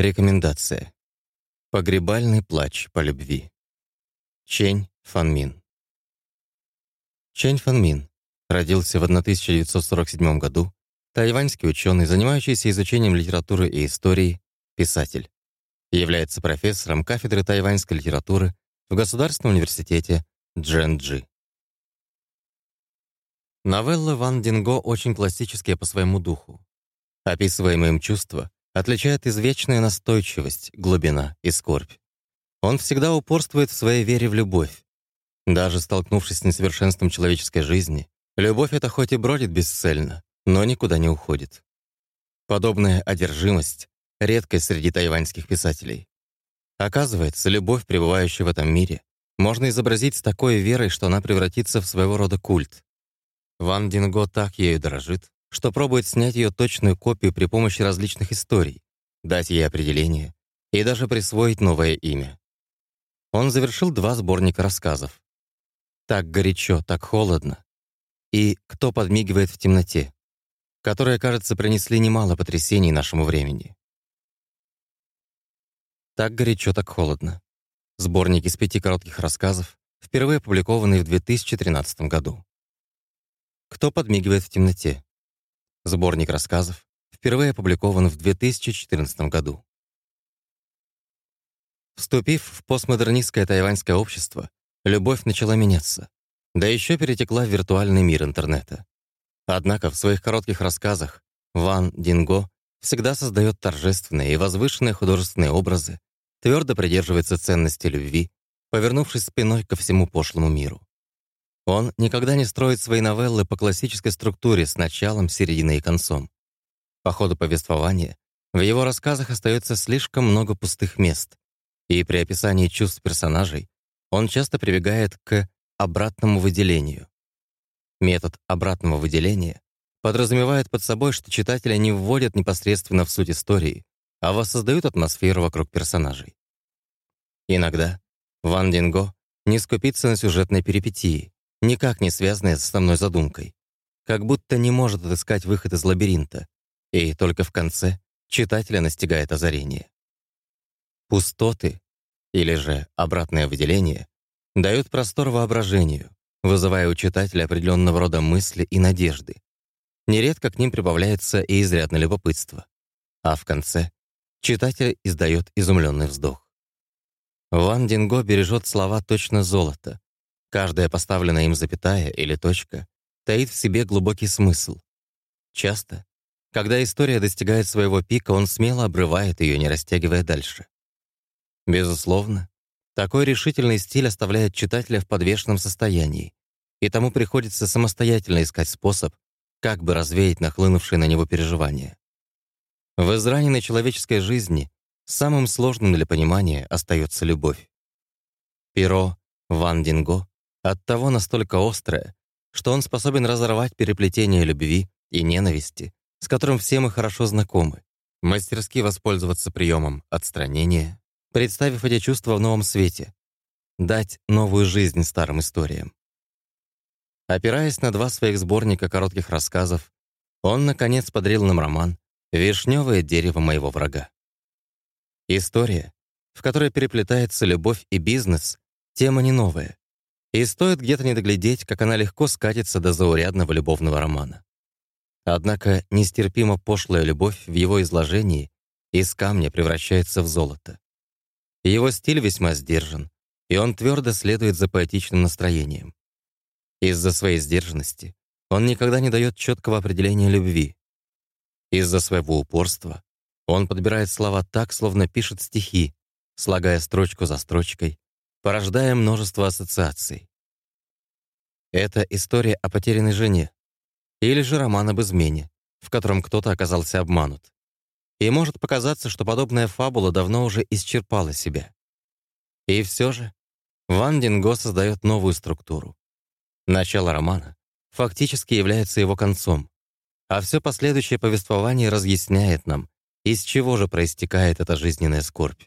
Рекомендация. Погребальный плач по любви. Чень Фанмин. Чень Фанмин родился в 1947 году, тайваньский ученый, занимающийся изучением литературы и истории, писатель. Является профессором кафедры тайваньской литературы в Государственном университете Джэнджи. Новеллы Ван Динго очень классические по своему духу. Описываемые им чувства отличает извечная настойчивость, глубина и скорбь. Он всегда упорствует в своей вере в любовь. Даже столкнувшись с несовершенством человеческой жизни, любовь эта хоть и бродит бесцельно, но никуда не уходит. Подобная одержимость — редкость среди тайваньских писателей. Оказывается, любовь, пребывающая в этом мире, можно изобразить с такой верой, что она превратится в своего рода культ. Ван Динго так ею дорожит, что пробует снять ее точную копию при помощи различных историй, дать ей определение и даже присвоить новое имя. Он завершил два сборника рассказов. «Так горячо, так холодно» и «Кто подмигивает в темноте», которые, кажется, принесли немало потрясений нашему времени. «Так горячо, так холодно» — сборник из пяти коротких рассказов, впервые опубликованный в 2013 году. «Кто подмигивает в темноте» Сборник рассказов впервые опубликован в 2014 году. Вступив в постмодернистское тайваньское общество, любовь начала меняться, да еще перетекла в виртуальный мир интернета. Однако в своих коротких рассказах Ван Динго всегда создает торжественные и возвышенные художественные образы, твердо придерживается ценности любви, повернувшись спиной ко всему пошлому миру. Он никогда не строит свои новеллы по классической структуре с началом, серединой и концом. По ходу повествования в его рассказах остается слишком много пустых мест, и при описании чувств персонажей он часто прибегает к обратному выделению. Метод обратного выделения подразумевает под собой, что читателя не вводят непосредственно в суть истории, а воссоздают атмосферу вокруг персонажей. Иногда Ван Динго не скупится на сюжетной перипетии, никак не связанные с основной задумкой. Как будто не может отыскать выход из лабиринта, и только в конце читателя настигает озарение. Пустоты, или же обратное выделение, дают простор воображению, вызывая у читателя определенного рода мысли и надежды. Нередко к ним прибавляется и изрядное любопытство. А в конце читатель издает изумленный вздох. Ван Динго бережет слова точно золото, Каждая поставленная им запятая или точка таит в себе глубокий смысл. Часто, когда история достигает своего пика, он смело обрывает ее, не растягивая дальше. Безусловно, такой решительный стиль оставляет читателя в подвешенном состоянии, и тому приходится самостоятельно искать способ, как бы развеять нахлынувшие на него переживания. В израненной человеческой жизни самым сложным для понимания остается любовь. Перо Ван Динго Оттого настолько острое, что он способен разорвать переплетение любви и ненависти, с которым все мы хорошо знакомы, мастерски воспользоваться приемом отстранения, представив эти чувства в новом свете, дать новую жизнь старым историям. Опираясь на два своих сборника коротких рассказов, он, наконец, подарил нам роман «Вишневое дерево моего врага». История, в которой переплетается любовь и бизнес, тема не новая. И стоит где-то не доглядеть, как она легко скатится до заурядного любовного романа. Однако нестерпимо пошлая любовь в его изложении из камня превращается в золото. Его стиль весьма сдержан, и он твердо следует за поэтичным настроением. Из-за своей сдержанности он никогда не дает четкого определения любви. Из-за своего упорства он подбирает слова так, словно пишет стихи, слагая строчку за строчкой, порождая множество ассоциаций. Это история о потерянной жене или же роман об измене, в котором кто-то оказался обманут. И может показаться, что подобная фабула давно уже исчерпала себя. И все же Ван Динго создает новую структуру. Начало романа фактически является его концом, а все последующее повествование разъясняет нам, из чего же проистекает эта жизненная скорбь.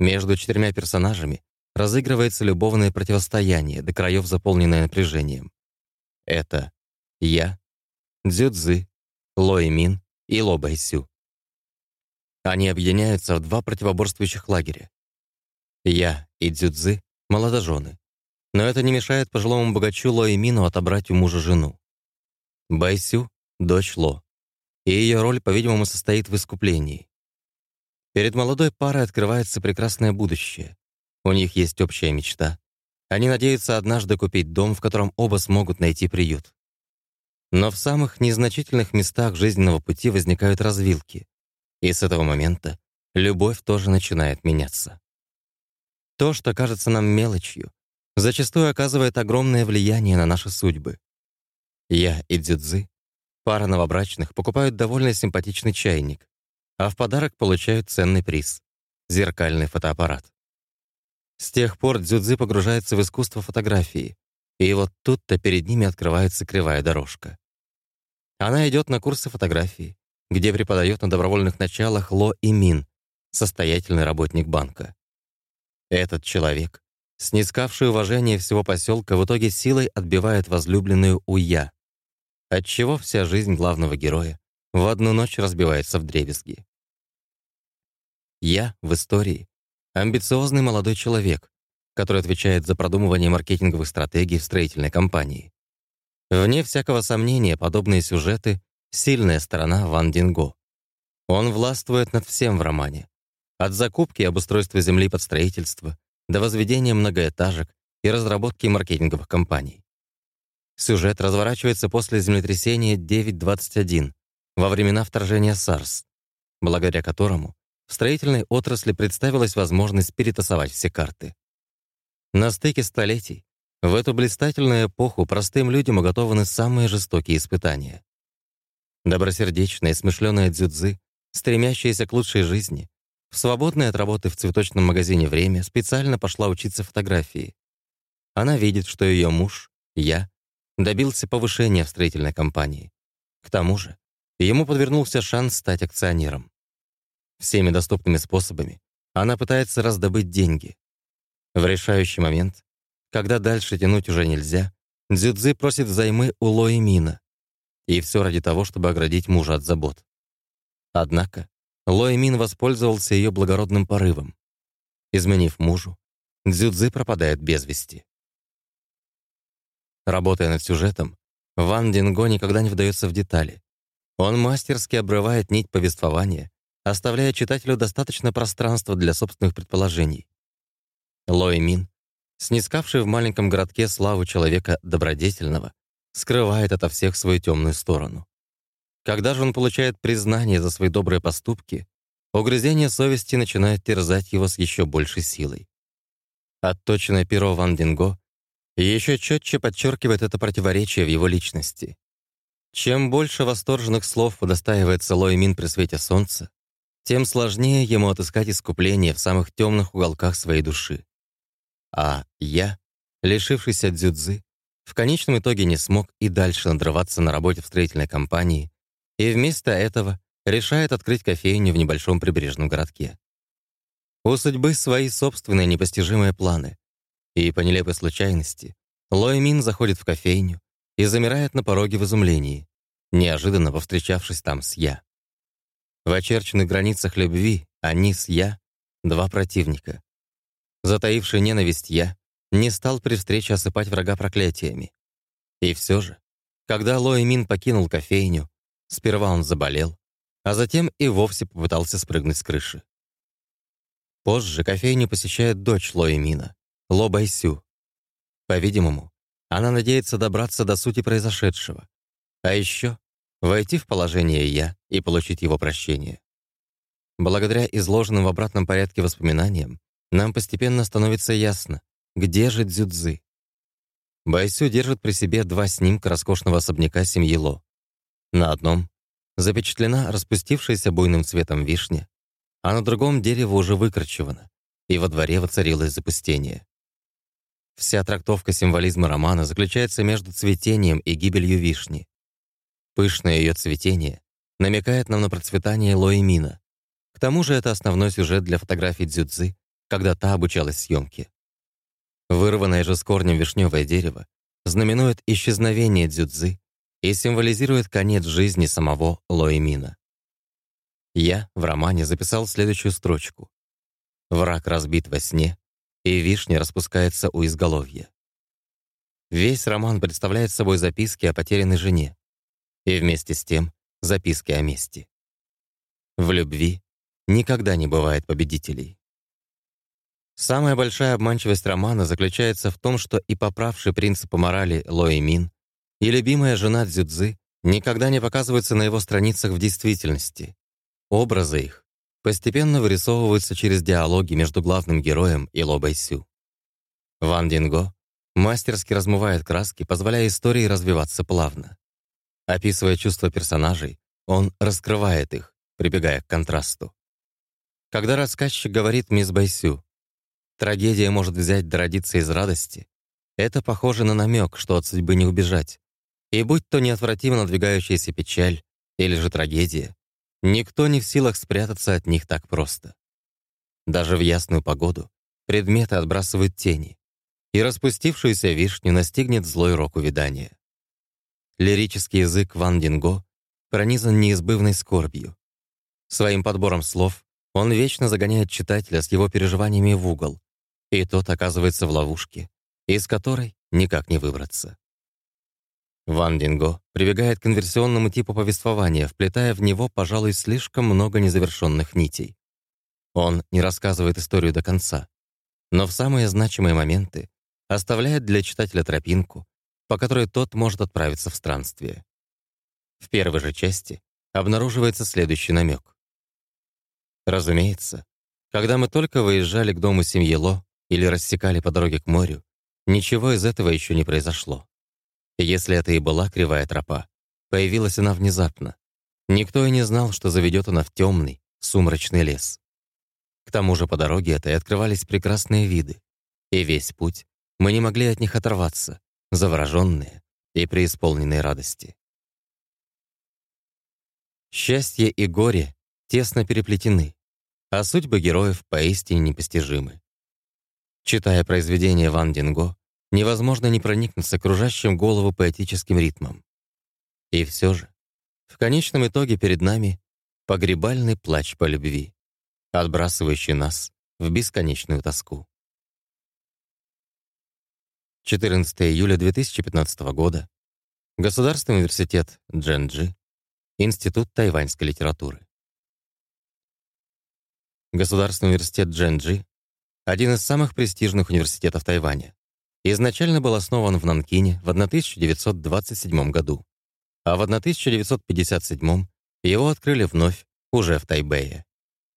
Между четырьмя персонажами разыгрывается любовное противостояние, до краев заполненное напряжением. Это я, Дзюдзы, Лои Мин и Ло Байсю. Они объединяются в два противоборствующих лагеря. Я и Дзюдзы — молодожены. Но это не мешает пожилому богачу Ло и Мину отобрать у мужа жену. Байсю — дочь Ло. И ее роль, по-видимому, состоит в искуплении. Перед молодой парой открывается прекрасное будущее. У них есть общая мечта. Они надеются однажды купить дом, в котором оба смогут найти приют. Но в самых незначительных местах жизненного пути возникают развилки. И с этого момента любовь тоже начинает меняться. То, что кажется нам мелочью, зачастую оказывает огромное влияние на наши судьбы. Я и Дзюдзы, пара новобрачных, покупают довольно симпатичный чайник, а в подарок получают ценный приз — зеркальный фотоаппарат. С тех пор Дзюдзы погружается в искусство фотографии, и вот тут-то перед ними открывается кривая дорожка. Она идет на курсы фотографии, где преподает на добровольных началах Ло и Мин, состоятельный работник банка. Этот человек, снискавший уважение всего поселка, в итоге силой отбивает возлюбленную Уя, отчего вся жизнь главного героя в одну ночь разбивается в дребезги. Я в истории амбициозный молодой человек, который отвечает за продумывание маркетинговых стратегий в строительной компании. Вне всякого сомнения, подобные сюжеты — сильная сторона Ван Динго. Он властвует над всем в романе. От закупки и обустройства земли под строительство до возведения многоэтажек и разработки маркетинговых компаний. Сюжет разворачивается после землетрясения 9.21 во времена вторжения САРС, благодаря которому строительной отрасли представилась возможность перетасовать все карты. На стыке столетий в эту блистательную эпоху простым людям уготованы самые жестокие испытания. Добросердечная и смышленая дзюдзы, стремящаяся к лучшей жизни, в свободное от работы в цветочном магазине время специально пошла учиться фотографии. Она видит, что ее муж, я, добился повышения в строительной компании. К тому же, ему подвернулся шанс стать акционером. Всеми доступными способами она пытается раздобыть деньги. В решающий момент, когда дальше тянуть уже нельзя, Дзюдзы просит взаймы у Лои Мина. И все ради того, чтобы оградить мужа от забот. Однако Лои Мин воспользовался ее благородным порывом. Изменив мужу, Дзюдзы пропадает без вести. Работая над сюжетом, Ван Динго никогда не вдается в детали. Он мастерски обрывает нить повествования оставляя читателю достаточно пространства для собственных предположений. Лои Мин, снискавший в маленьком городке славу человека добродетельного, скрывает ото всех свою темную сторону. Когда же он получает признание за свои добрые поступки, угрызение совести начинает терзать его с еще большей силой. Отточенное перо Ван Динго еще четче подчеркивает это противоречие в его личности. Чем больше восторженных слов удостаивается Лой Мин при свете солнца, тем сложнее ему отыскать искупление в самых темных уголках своей души. А я, лишившийся дзюдзы, в конечном итоге не смог и дальше надрываться на работе в строительной компании, и вместо этого решает открыть кофейню в небольшом прибрежном городке. У судьбы свои собственные непостижимые планы, и по нелепой случайности Лой Мин заходит в кофейню и замирает на пороге в изумлении, неожиданно повстречавшись там с я. В очерченных границах любви они с «я» — два противника. Затаивший ненависть «я» не стал при встрече осыпать врага проклятиями. И все же, когда Лои Мин покинул кофейню, сперва он заболел, а затем и вовсе попытался спрыгнуть с крыши. Позже кофейню посещает дочь Лои Мина, Ло Байсю. По-видимому, она надеется добраться до сути произошедшего. А еще войти в положение «я» и получить его прощение. Благодаря изложенным в обратном порядке воспоминаниям, нам постепенно становится ясно, где же Дзюдзы. Байсю держит при себе два снимка роскошного особняка семьи Ло. На одном запечатлена распустившаяся буйным цветом вишня, а на другом дерево уже выкорчевано, и во дворе воцарилось запустение. Вся трактовка символизма романа заключается между цветением и гибелью вишни. Пышное ее цветение намекает нам на процветание Лоэмина. К тому же это основной сюжет для фотографий Дзюдзы, когда та обучалась съемке. Вырванное же с корнем вишневое дерево знаменует исчезновение Дзюдзы и символизирует конец жизни самого Лоэмина. я в романе записал следующую строчку. «Враг разбит во сне, и вишня распускается у изголовья». Весь роман представляет собой записки о потерянной жене и вместе с тем записки о мести. В любви никогда не бывает победителей. Самая большая обманчивость романа заключается в том, что и поправший принципы морали Лои Мин, и любимая жена Цзюцзы никогда не показываются на его страницах в действительности. Образы их постепенно вырисовываются через диалоги между главным героем и Ло Бэйсю. Ван Динго мастерски размывает краски, позволяя истории развиваться плавно. Описывая чувства персонажей, он раскрывает их, прибегая к контрасту. Когда рассказчик говорит мисс Байсю, «Трагедия может взять да родиться из радости», это похоже на намек, что от судьбы не убежать. И будь то неотвратимо надвигающаяся печаль или же трагедия, никто не в силах спрятаться от них так просто. Даже в ясную погоду предметы отбрасывают тени, и распустившуюся вишню настигнет злой рок увядания. Лирический язык Ван Динго пронизан неизбывной скорбью. Своим подбором слов он вечно загоняет читателя с его переживаниями в угол, и тот оказывается в ловушке, из которой никак не выбраться. Ван Динго прибегает к конверсионному типу повествования, вплетая в него, пожалуй, слишком много незавершенных нитей. Он не рассказывает историю до конца, но в самые значимые моменты оставляет для читателя тропинку, по которой тот может отправиться в странствие. В первой же части обнаруживается следующий намек. Разумеется, когда мы только выезжали к дому семьи Ло или рассекали по дороге к морю, ничего из этого еще не произошло. Если это и была кривая тропа, появилась она внезапно. Никто и не знал, что заведет она в темный, сумрачный лес. К тому же по дороге этой открывались прекрасные виды, и весь путь мы не могли от них оторваться, завороженные и преисполненные радости. Счастье и горе тесно переплетены, а судьбы героев поистине непостижимы. Читая произведение Ван Динго, невозможно не проникнуться окружающим голову поэтическим ритмом. И все же, в конечном итоге перед нами погребальный плач по любви, отбрасывающий нас в бесконечную тоску. 14 июля 2015 года. Государственный университет Дженджи. Институт тайваньской литературы. Государственный университет Дженджи — один из самых престижных университетов Тайваня. Изначально был основан в Нанкине в 1927 году, а в 1957 его открыли вновь уже в Тайбэе.